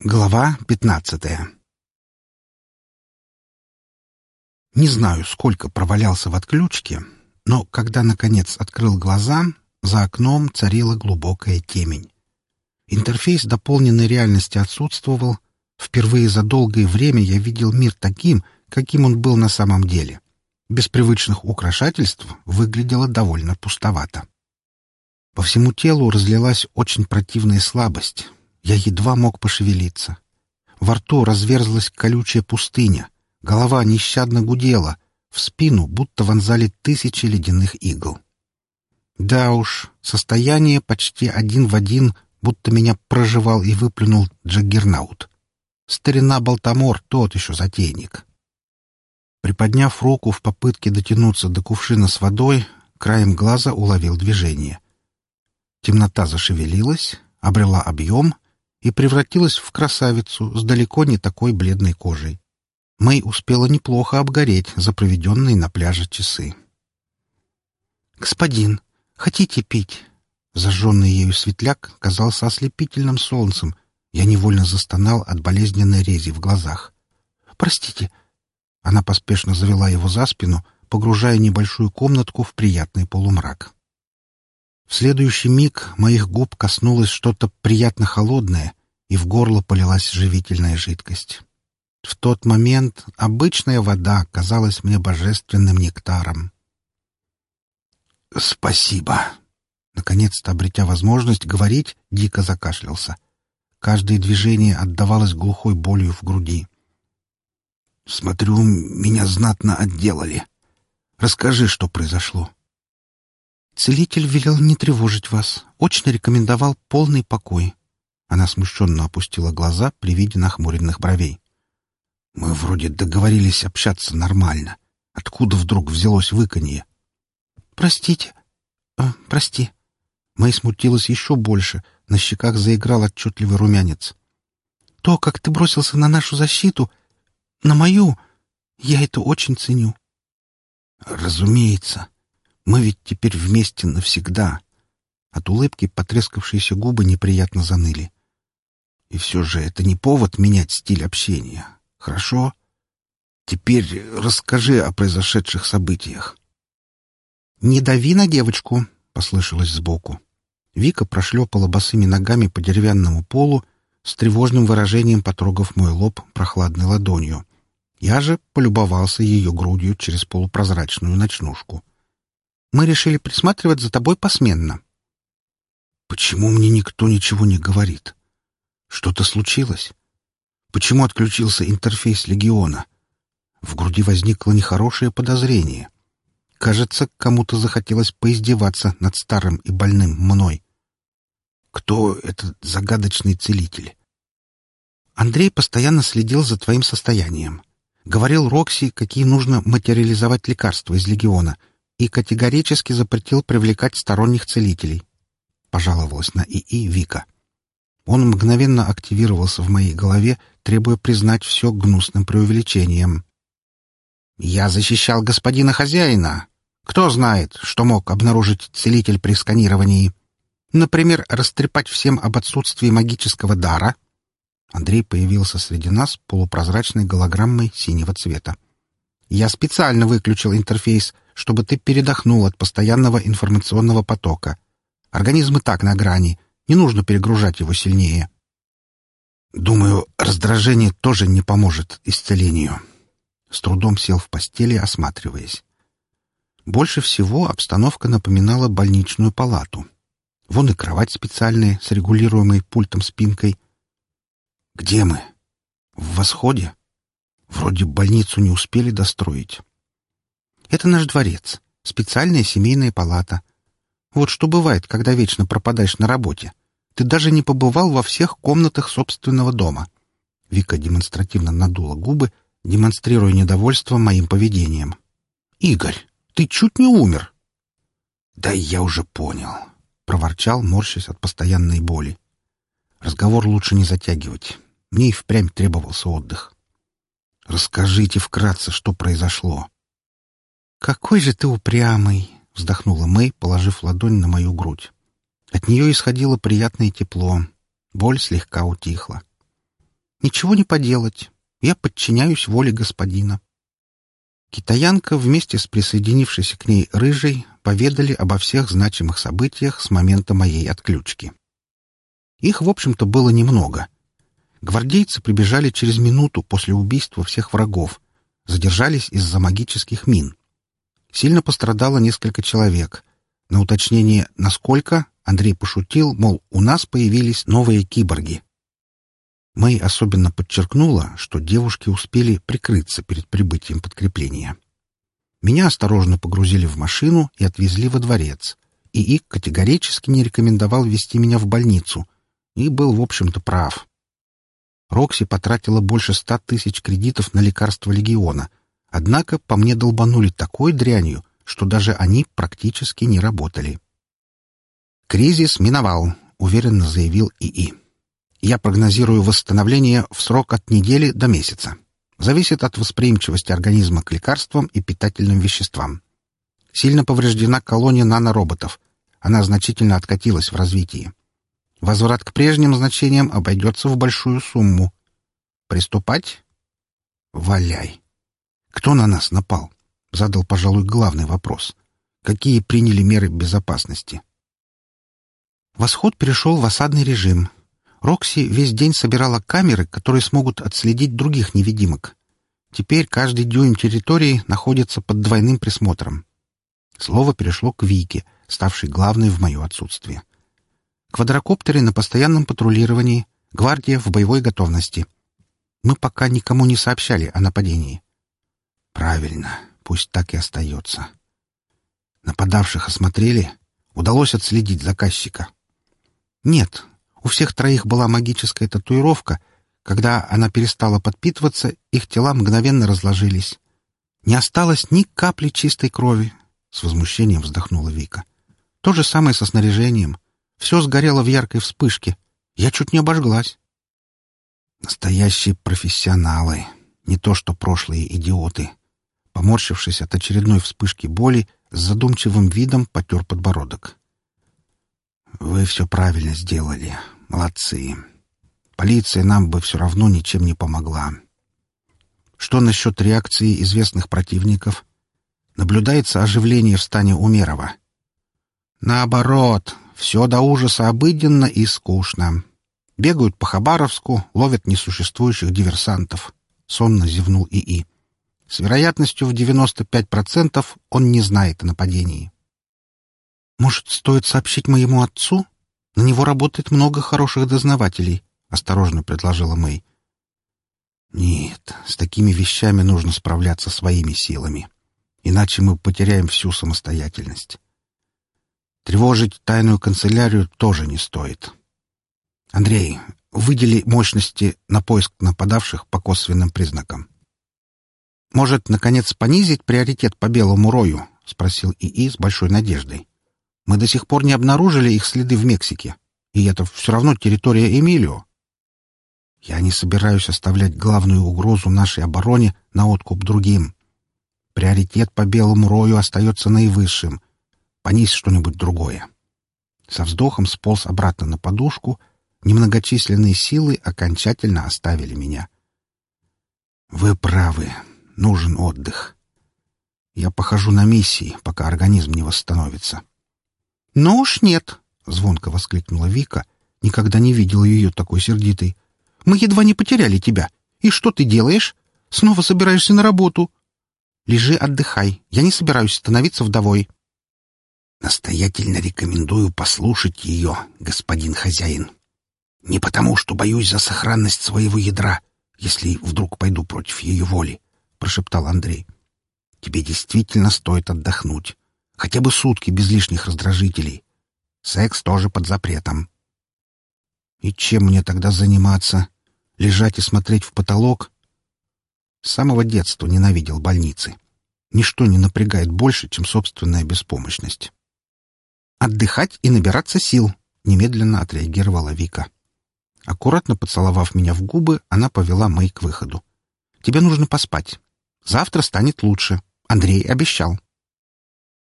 Глава пятнадцатая Не знаю, сколько провалялся в отключке, но когда, наконец, открыл глаза, за окном царила глубокая темень. Интерфейс дополненной реальности отсутствовал. Впервые за долгое время я видел мир таким, каким он был на самом деле. Без привычных украшательств выглядело довольно пустовато. По всему телу разлилась очень противная слабость, я едва мог пошевелиться. Во рту разверзлась колючая пустыня. Голова нещадно гудела. В спину будто вонзали тысячи ледяных игл. Да уж, состояние почти один в один, будто меня прожевал и выплюнул Джаггернаут. Старина Балтамор тот еще затейник. Приподняв руку в попытке дотянуться до кувшина с водой, краем глаза уловил движение. Темнота зашевелилась, обрела объем, и превратилась в красавицу с далеко не такой бледной кожей. Мэй успела неплохо обгореть за проведенные на пляже часы. «Господин, хотите пить?» Зажженный ею светляк казался ослепительным солнцем. Я невольно застонал от болезненной рези в глазах. «Простите». Она поспешно завела его за спину, погружая небольшую комнатку в приятный полумрак. В следующий миг моих губ коснулось что-то приятно холодное, и в горло полилась живительная жидкость. В тот момент обычная вода казалась мне божественным нектаром. «Спасибо!» Наконец-то, обретя возможность говорить, дико закашлялся. Каждое движение отдавалось глухой болью в груди. «Смотрю, меня знатно отделали. Расскажи, что произошло». Целитель велел не тревожить вас. Очень рекомендовал полный покой. Она смущенно опустила глаза при виде нахмуренных бровей. Мы вроде договорились общаться нормально. Откуда вдруг взялось выканье? Простите. А, прости. Мэй смутилась еще больше. На щеках заиграл отчетливый румянец. То, как ты бросился на нашу защиту, на мою, я это очень ценю. Разумеется. Мы ведь теперь вместе навсегда. От улыбки потрескавшиеся губы неприятно заныли. И все же это не повод менять стиль общения. Хорошо? Теперь расскажи о произошедших событиях. «Не дави на девочку!» — послышалось сбоку. Вика прошлепала босыми ногами по деревянному полу, с тревожным выражением потрогав мой лоб прохладной ладонью. Я же полюбовался ее грудью через полупрозрачную ночнушку. Мы решили присматривать за тобой посменно. Почему мне никто ничего не говорит? Что-то случилось? Почему отключился интерфейс легиона? В груди возникло нехорошее подозрение. Кажется, кому-то захотелось поиздеваться над старым и больным мной. Кто этот загадочный целитель? Андрей постоянно следил за твоим состоянием. Говорил Рокси, какие нужно материализовать лекарства из легиона — и категорически запретил привлекать сторонних целителей. Пожаловалась на ИИ Вика. Он мгновенно активировался в моей голове, требуя признать все гнусным преувеличением. «Я защищал господина хозяина. Кто знает, что мог обнаружить целитель при сканировании? Например, растрепать всем об отсутствии магического дара?» Андрей появился среди нас полупрозрачной голограммой синего цвета. «Я специально выключил интерфейс, чтобы ты передохнул от постоянного информационного потока. Организм и так на грани, не нужно перегружать его сильнее. Думаю, раздражение тоже не поможет исцелению. С трудом сел в постели, осматриваясь. Больше всего обстановка напоминала больничную палату. Вон и кровать специальная с регулируемой пультом спинкой. Где мы? В восходе? Вроде больницу не успели достроить. Это наш дворец, специальная семейная палата. Вот что бывает, когда вечно пропадаешь на работе. Ты даже не побывал во всех комнатах собственного дома. Вика демонстративно надула губы, демонстрируя недовольство моим поведением. «Игорь, ты чуть не умер!» «Да я уже понял», — проворчал, морщась от постоянной боли. «Разговор лучше не затягивать. Мне и впрямь требовался отдых. Расскажите вкратце, что произошло». «Какой же ты упрямый!» — вздохнула Мэй, положив ладонь на мою грудь. От нее исходило приятное тепло. Боль слегка утихла. Ничего не поделать. Я подчиняюсь воле господина. Китаянка вместе с присоединившейся к ней рыжей поведали обо всех значимых событиях с момента моей отключки. Их, в общем-то, было немного. Гвардейцы прибежали через минуту после убийства всех врагов, задержались из-за магических мин. Сильно пострадало несколько человек. На уточнение «насколько» Андрей пошутил, мол, у нас появились новые киборги. Мэй особенно подчеркнула, что девушки успели прикрыться перед прибытием подкрепления. Меня осторожно погрузили в машину и отвезли во дворец. И Ик категорически не рекомендовал вести меня в больницу. И был, в общем-то, прав. Рокси потратила больше ста тысяч кредитов на лекарства Легиона. Однако по мне долбанули такой дрянью, что даже они практически не работали. «Кризис миновал», — уверенно заявил ИИ. Я прогнозирую восстановление в срок от недели до месяца. Зависит от восприимчивости организма к лекарствам и питательным веществам. Сильно повреждена колония нанороботов. Она значительно откатилась в развитии. Возврат к прежним значениям обойдется в большую сумму. Приступать? Валяй. Кто на нас напал? Задал, пожалуй, главный вопрос. Какие приняли меры безопасности? Восход перешел в осадный режим, Рокси весь день собирала камеры, которые смогут отследить других невидимок. Теперь каждый дюйм территории находится под двойным присмотром. Слово перешло к Вике, ставшей главной в мое отсутствие. Квадрокоптеры на постоянном патрулировании, гвардия в боевой готовности. Мы пока никому не сообщали о нападении. Правильно, пусть так и остается. Нападавших осмотрели, удалось отследить заказчика. Нет, у всех троих была магическая татуировка. Когда она перестала подпитываться, их тела мгновенно разложились. Не осталось ни капли чистой крови. С возмущением вздохнула Вика. То же самое со снаряжением. Все сгорело в яркой вспышке. Я чуть не обожглась. Настоящие профессионалы. Не то что прошлые идиоты. Поморщившись от очередной вспышки боли, с задумчивым видом потер подбородок. «Вы все правильно сделали. Молодцы. Полиция нам бы все равно ничем не помогла. Что насчет реакции известных противников? Наблюдается оживление в стане Умерова. Наоборот, все до ужаса обыденно и скучно. Бегают по Хабаровску, ловят несуществующих диверсантов. Сонно зевнул ИИ. С вероятностью в 95% он не знает о нападении. «Может, стоит сообщить моему отцу?» На него работает много хороших дознавателей, — осторожно предложила Мэй. Нет, с такими вещами нужно справляться своими силами. Иначе мы потеряем всю самостоятельность. Тревожить тайную канцелярию тоже не стоит. Андрей, выдели мощности на поиск нападавших по косвенным признакам. «Может, наконец, понизить приоритет по белому рою?» — спросил ИИ с большой надеждой. Мы до сих пор не обнаружили их следы в Мексике. И это все равно территория Эмилио. Я не собираюсь оставлять главную угрозу нашей обороне на откуп другим. Приоритет по белому рою остается наивысшим. Понись что-нибудь другое. Со вздохом сполз обратно на подушку. Немногочисленные силы окончательно оставили меня. Вы правы. Нужен отдых. Я похожу на миссии, пока организм не восстановится. «Ну уж нет!» — звонко воскликнула Вика. Никогда не видела ее такой сердитой. «Мы едва не потеряли тебя. И что ты делаешь? Снова собираешься на работу?» «Лежи, отдыхай. Я не собираюсь становиться вдовой». «Настоятельно рекомендую послушать ее, господин хозяин. Не потому, что боюсь за сохранность своего ядра, если вдруг пойду против ее воли», — прошептал Андрей. «Тебе действительно стоит отдохнуть. Хотя бы сутки без лишних раздражителей. Секс тоже под запретом. И чем мне тогда заниматься? Лежать и смотреть в потолок? С самого детства ненавидел больницы. Ничто не напрягает больше, чем собственная беспомощность. «Отдыхать и набираться сил», — немедленно отреагировала Вика. Аккуратно поцеловав меня в губы, она повела Мэй к выходу. «Тебе нужно поспать. Завтра станет лучше. Андрей обещал».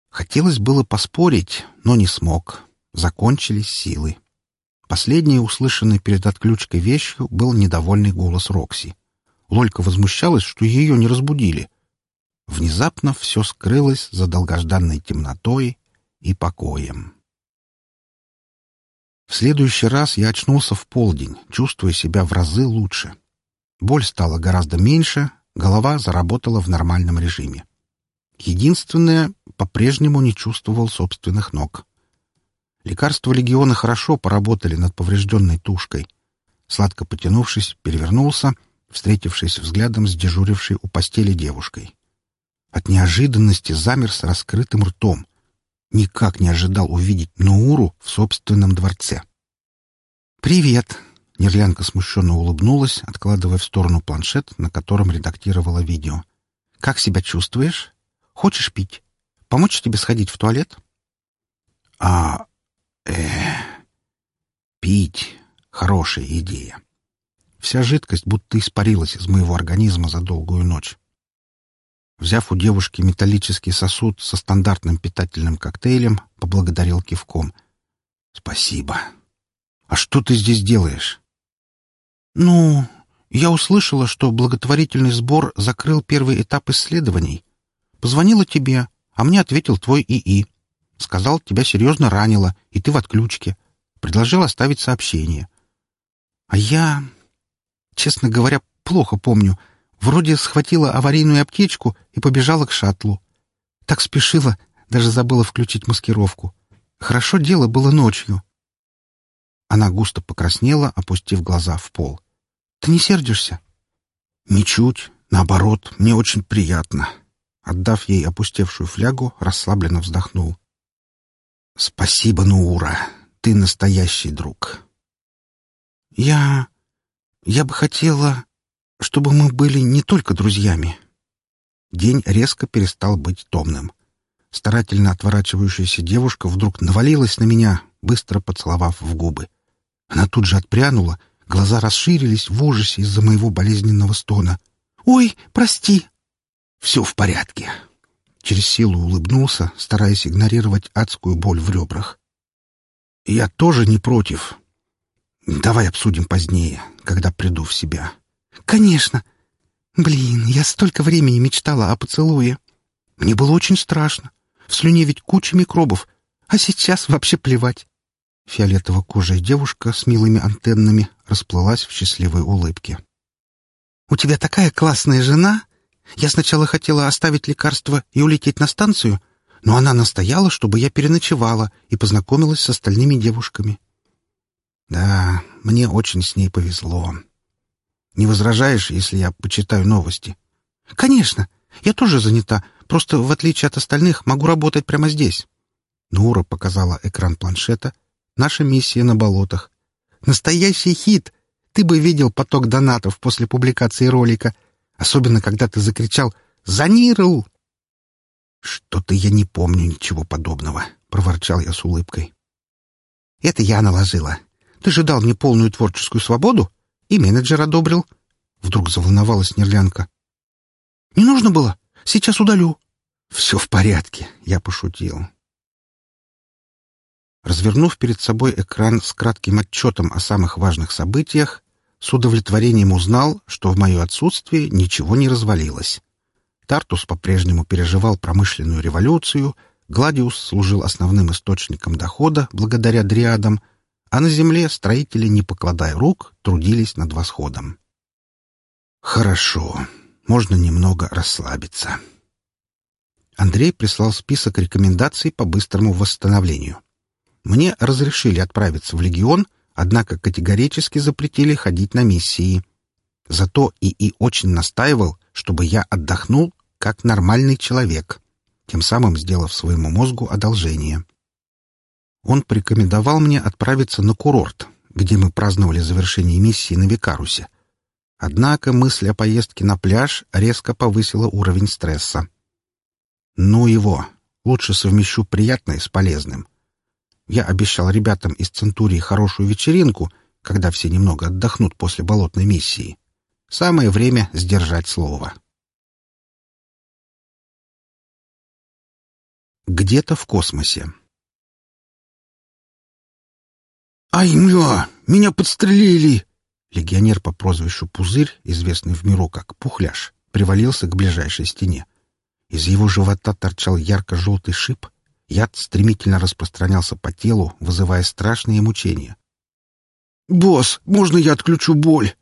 Хотелось было поспорить, но не смог. Закончились силы. Последней услышанной перед отключкой вещью был недовольный голос Рокси. Лолька возмущалась, что ее не разбудили. Внезапно все скрылось за долгожданной темнотой и покоем. В следующий раз я очнулся в полдень, чувствуя себя в разы лучше. Боль стала гораздо меньше, голова заработала в нормальном режиме. Единственное, по-прежнему не чувствовал собственных ног. Лекарства легиона хорошо поработали над поврежденной тушкой. Сладко потянувшись, перевернулся, встретившись взглядом с дежурившей у постели девушкой. От неожиданности замер с раскрытым ртом. Никак не ожидал увидеть Науру в собственном дворце. «Привет!» — Нерлянка смущенно улыбнулась, откладывая в сторону планшет, на котором редактировала видео. «Как себя чувствуешь? Хочешь пить? Помочь тебе сходить в туалет?» «А э пить — хорошая идея. Вся жидкость будто испарилась из моего организма за долгую ночь. Взяв у девушки металлический сосуд со стандартным питательным коктейлем, поблагодарил кивком. «Спасибо. А что ты здесь делаешь?» «Ну, я услышала, что благотворительный сбор закрыл первый этап исследований. Позвонила тебе, а мне ответил твой ИИ. Сказал, тебя серьезно ранило, и ты в отключке. Предложил оставить сообщение. А я, честно говоря, плохо помню. Вроде схватила аварийную аптечку и побежала к шаттлу. Так спешила, даже забыла включить маскировку. Хорошо дело было ночью. Она густо покраснела, опустив глаза в пол. «Ты не сердишься?» «Ничуть. Наоборот, мне очень приятно». Отдав ей опустевшую флягу, расслабленно вздохнул. «Спасибо, Нуура. Ты настоящий друг». «Я... я бы хотела, чтобы мы были не только друзьями». День резко перестал быть томным. Старательно отворачивающаяся девушка вдруг навалилась на меня, быстро поцеловав в губы. Она тут же отпрянула, глаза расширились в ужасе из-за моего болезненного стона. «Ой, прости!» «Все в порядке. Через силу улыбнулся, стараясь игнорировать адскую боль в ребрах. «Я тоже не против. Давай обсудим позднее, когда приду в себя». «Конечно. Блин, я столько времени мечтала о поцелуе. Мне было очень страшно. В слюне ведь куча микробов, а сейчас вообще плевать». Фиолетово-кожая девушка с милыми антеннами расплылась в счастливой улыбке. «У тебя такая классная жена!» Я сначала хотела оставить лекарство и улететь на станцию, но она настояла, чтобы я переночевала и познакомилась с остальными девушками. Да, мне очень с ней повезло. Не возражаешь, если я почитаю новости? Конечно. Я тоже занята. Просто, в отличие от остальных, могу работать прямо здесь. Нура показала экран планшета. Наша миссия на болотах. Настоящий хит! Ты бы видел поток донатов после публикации ролика. Особенно, когда ты закричал «Занирл!» «Что-то я не помню ничего подобного», — проворчал я с улыбкой. «Это я наложила. Ты же дал мне полную творческую свободу, и менеджер одобрил». Вдруг заволновалась Нерлянка. «Не нужно было. Сейчас удалю». «Все в порядке», — я пошутил. Развернув перед собой экран с кратким отчетом о самых важных событиях, с удовлетворением узнал, что в мое отсутствие ничего не развалилось. Тартус по-прежнему переживал промышленную революцию, Гладиус служил основным источником дохода благодаря дриадам, а на земле строители, не покладая рук, трудились над восходом. «Хорошо, можно немного расслабиться». Андрей прислал список рекомендаций по быстрому восстановлению. Мне разрешили отправиться в легион — однако категорически запретили ходить на миссии. Зато ИИ очень настаивал, чтобы я отдохнул как нормальный человек, тем самым сделав своему мозгу одолжение. Он порекомендовал мне отправиться на курорт, где мы праздновали завершение миссии на Викарусе. Однако мысль о поездке на пляж резко повысила уровень стресса. Ну его, лучше совмещу приятное с полезным. Я обещал ребятам из Центурии хорошую вечеринку, когда все немного отдохнут после болотной миссии. Самое время сдержать слово. Где-то в космосе. «Ай, мля! Меня подстрелили!» Легионер по прозвищу Пузырь, известный в миру как Пухляш, привалился к ближайшей стене. Из его живота торчал ярко-желтый шип. Яд стремительно распространялся по телу, вызывая страшные мучения. «Босс, можно я отключу боль?»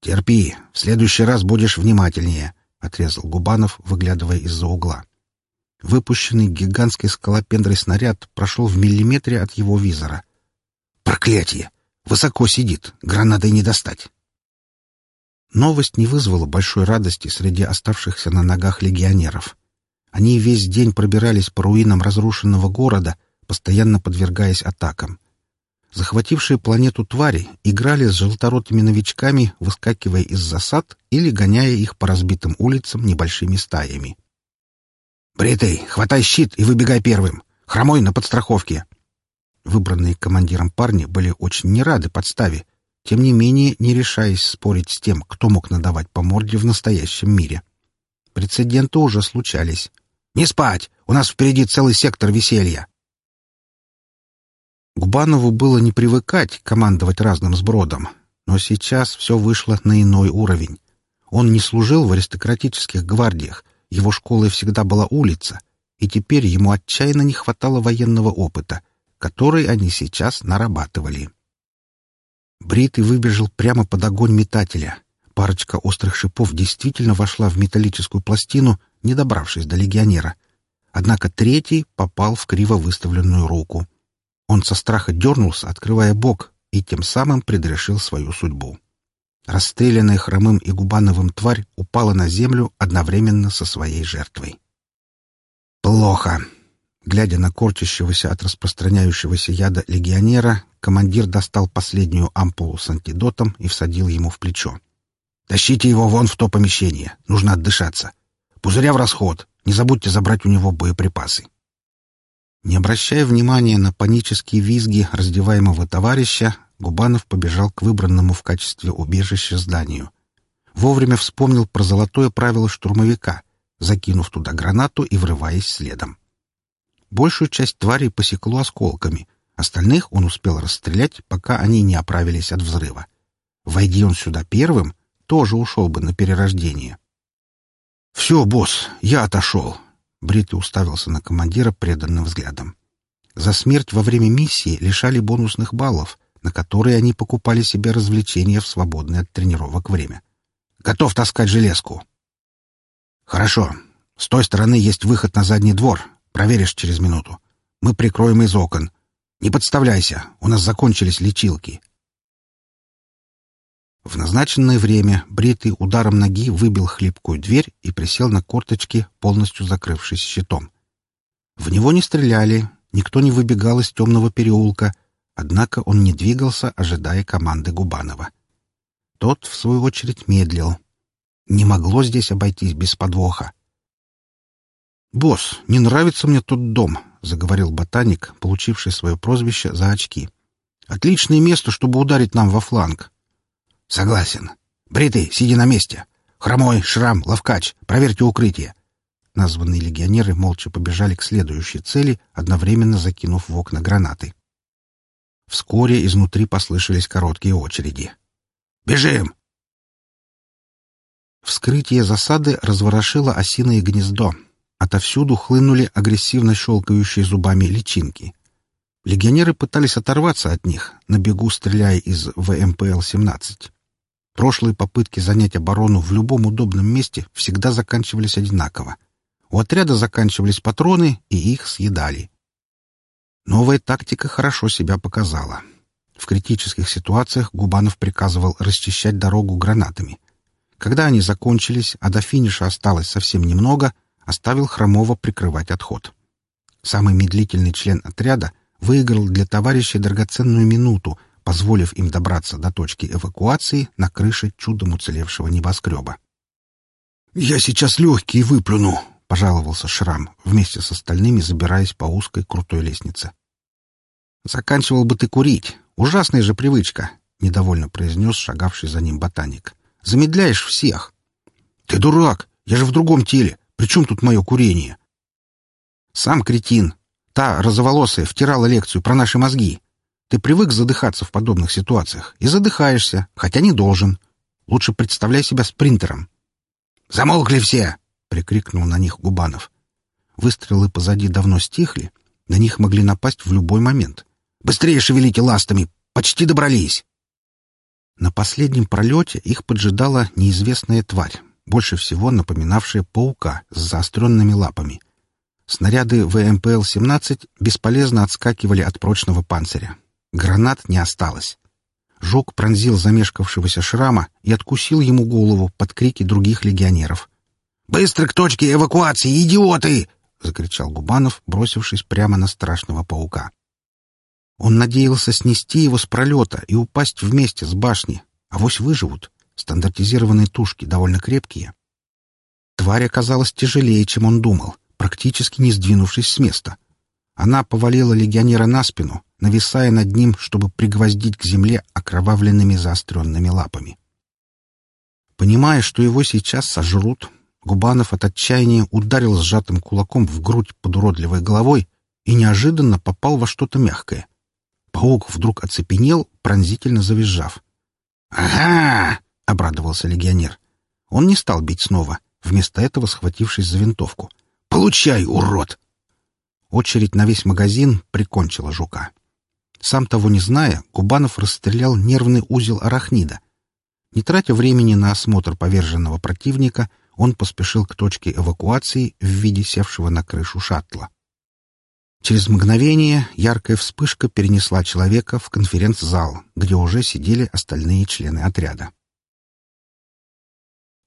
«Терпи, в следующий раз будешь внимательнее», — отрезал Губанов, выглядывая из-за угла. Выпущенный гигантской скалопендрой снаряд прошел в миллиметре от его визора. «Проклятие! Высоко сидит, гранатой не достать!» Новость не вызвала большой радости среди оставшихся на ногах легионеров. Они весь день пробирались по руинам разрушенного города, постоянно подвергаясь атакам. Захватившие планету твари играли с желторотыми новичками, выскакивая из засад или гоняя их по разбитым улицам небольшими стаями. «Бритый, хватай щит и выбегай первым! Хромой на подстраховке!» Выбранные командиром парни были очень не рады подставе, тем не менее не решаясь спорить с тем, кто мог надавать по морде в настоящем мире. Прецеденты уже случались. «Не спать! У нас впереди целый сектор веселья!» Губанову было не привыкать командовать разным сбродом, но сейчас все вышло на иной уровень. Он не служил в аристократических гвардиях, его школой всегда была улица, и теперь ему отчаянно не хватало военного опыта, который они сейчас нарабатывали. Бритый выбежал прямо под огонь метателя. Парочка острых шипов действительно вошла в металлическую пластину, не добравшись до легионера. Однако третий попал в криво выставленную руку. Он со страха дернулся, открывая бок, и тем самым предрешил свою судьбу. Расстрелянная хромым и губановым тварь упала на землю одновременно со своей жертвой. «Плохо!» Глядя на корчащегося от распространяющегося яда легионера, командир достал последнюю ампулу с антидотом и всадил ему в плечо. «Тащите его вон в то помещение. Нужно отдышаться. Пузыря в расход. Не забудьте забрать у него боеприпасы». Не обращая внимания на панические визги раздеваемого товарища, Губанов побежал к выбранному в качестве убежища зданию. Вовремя вспомнил про золотое правило штурмовика, закинув туда гранату и врываясь следом. Большую часть тварей посекло осколками, остальных он успел расстрелять, пока они не оправились от взрыва. Войди он сюда первым, тоже ушел бы на перерождение. «Все, босс, я отошел», Бритый уставился на командира преданным взглядом. За смерть во время миссии лишали бонусных баллов, на которые они покупали себе развлечения в свободное от тренировок время. «Готов таскать железку!» «Хорошо. С той стороны есть выход на задний двор. Проверишь через минуту. Мы прикроем из окон. Не подставляйся, у нас закончились лечилки». В назначенное время Бритый ударом ноги выбил хлипкую дверь и присел на корточки, полностью закрывшись щитом. В него не стреляли, никто не выбегал из темного переулка, однако он не двигался, ожидая команды Губанова. Тот, в свою очередь, медлил. Не могло здесь обойтись без подвоха. «Босс, не нравится мне тот дом», — заговорил ботаник, получивший свое прозвище за очки. «Отличное место, чтобы ударить нам во фланг. «Согласен. Бритый, сиди на месте. Хромой, Шрам, Ловкач, проверьте укрытие». Названные легионеры молча побежали к следующей цели, одновременно закинув в окна гранаты. Вскоре изнутри послышались короткие очереди. «Бежим!» Вскрытие засады разворошило осиное гнездо. Отовсюду хлынули агрессивно щелкающие зубами личинки. Легионеры пытались оторваться от них, на бегу стреляя из ВМПЛ-17. Прошлые попытки занять оборону в любом удобном месте всегда заканчивались одинаково. У отряда заканчивались патроны, и их съедали. Новая тактика хорошо себя показала. В критических ситуациях Губанов приказывал расчищать дорогу гранатами. Когда они закончились, а до финиша осталось совсем немного, оставил Хромова прикрывать отход. Самый медлительный член отряда выиграл для товарища драгоценную минуту — позволив им добраться до точки эвакуации на крыше чудом уцелевшего небоскреба. «Я сейчас легкий выплюну», — пожаловался Шрам, вместе с остальными забираясь по узкой крутой лестнице. «Заканчивал бы ты курить. Ужасная же привычка», — недовольно произнес шагавший за ним ботаник. «Замедляешь всех». «Ты дурак! Я же в другом теле. При чем тут мое курение?» «Сам кретин. Та розоволосая втирала лекцию про наши мозги. Ты привык задыхаться в подобных ситуациях и задыхаешься, хотя не должен. Лучше представляй себя спринтером. «Замолкли все!» — прикрикнул на них Губанов. Выстрелы позади давно стихли, на них могли напасть в любой момент. «Быстрее шевелите ластами! Почти добрались!» На последнем пролете их поджидала неизвестная тварь, больше всего напоминавшая паука с заостренными лапами. Снаряды ВМПЛ-17 бесполезно отскакивали от прочного панциря. Гранат не осталось. Жук пронзил замешкавшегося шрама и откусил ему голову под крики других легионеров. «Быстро к точке эвакуации, идиоты!» — закричал Губанов, бросившись прямо на страшного паука. Он надеялся снести его с пролета и упасть вместе с башни. а Авось выживут. Стандартизированные тушки довольно крепкие. Тварь оказалась тяжелее, чем он думал, практически не сдвинувшись с места. Она повалила легионера на спину, нависая над ним, чтобы пригвоздить к земле окровавленными заостренными лапами. Понимая, что его сейчас сожрут, Губанов от отчаяния ударил сжатым кулаком в грудь под уродливой головой и неожиданно попал во что-то мягкое. Паук вдруг оцепенел, пронзительно завизжав. «Ага!» — обрадовался легионер. Он не стал бить снова, вместо этого схватившись за винтовку. «Получай, урод!» Очередь на весь магазин прикончила жука. Сам того не зная, Губанов расстрелял нервный узел арахнида. Не тратя времени на осмотр поверженного противника, он поспешил к точке эвакуации в виде севшего на крышу шаттла. Через мгновение яркая вспышка перенесла человека в конференц-зал, где уже сидели остальные члены отряда.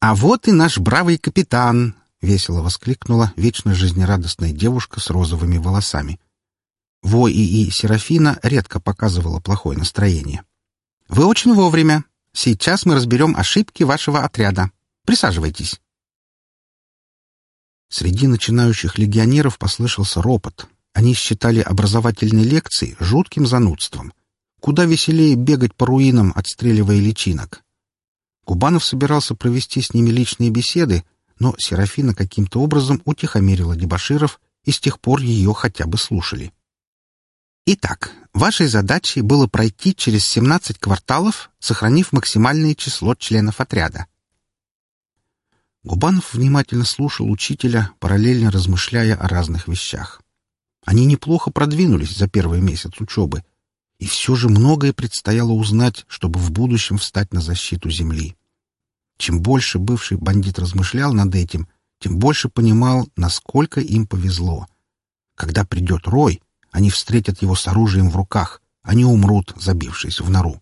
«А вот и наш бравый капитан!» — весело воскликнула вечно жизнерадостная девушка с розовыми волосами. Во и Серафина редко показывала плохое настроение. «Вы очень вовремя. Сейчас мы разберем ошибки вашего отряда. Присаживайтесь». Среди начинающих легионеров послышался ропот, они считали образовательные лекции жутким занудством. Куда веселее бегать по руинам, отстреливая личинок. Кубанов собирался провести с ними личные беседы, но Серафина каким-то образом утихомирила дебоширов, и с тех пор ее хотя бы слушали. Итак, вашей задачей было пройти через 17 кварталов, сохранив максимальное число членов отряда. Губанов внимательно слушал учителя, параллельно размышляя о разных вещах. Они неплохо продвинулись за первый месяц учебы, и все же многое предстояло узнать, чтобы в будущем встать на защиту земли. Чем больше бывший бандит размышлял над этим, тем больше понимал, насколько им повезло. Когда придет Рой, они встретят его с оружием в руках, они умрут, забившись в нору.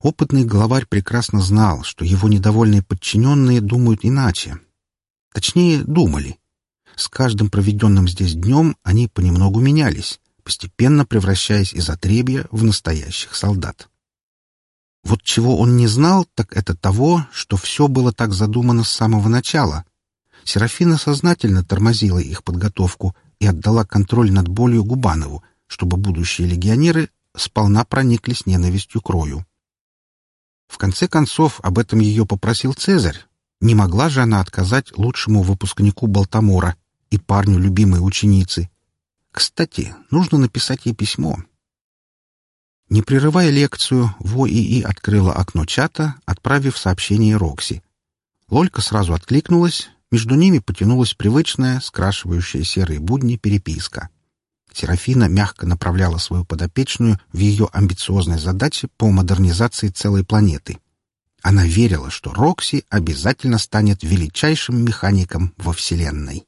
Опытный главарь прекрасно знал, что его недовольные подчиненные думают иначе. Точнее, думали. С каждым проведенным здесь днем они понемногу менялись, постепенно превращаясь из отребья в настоящих солдат. Вот чего он не знал, так это того, что все было так задумано с самого начала. Серафина сознательно тормозила их подготовку и отдала контроль над болью Губанову, чтобы будущие легионеры сполна прониклись ненавистью к Рою. В конце концов, об этом ее попросил Цезарь. Не могла же она отказать лучшему выпускнику Балтамора, и парню любимой ученицы. Кстати, нужно написать ей письмо. Не прерывая лекцию, Во ИИ открыла окно чата, отправив сообщение Рокси. Лолька сразу откликнулась, между ними потянулась привычная, скрашивающая серые будни переписка. Серафина мягко направляла свою подопечную в ее амбициозной задаче по модернизации целой планеты. Она верила, что Рокси обязательно станет величайшим механиком во Вселенной.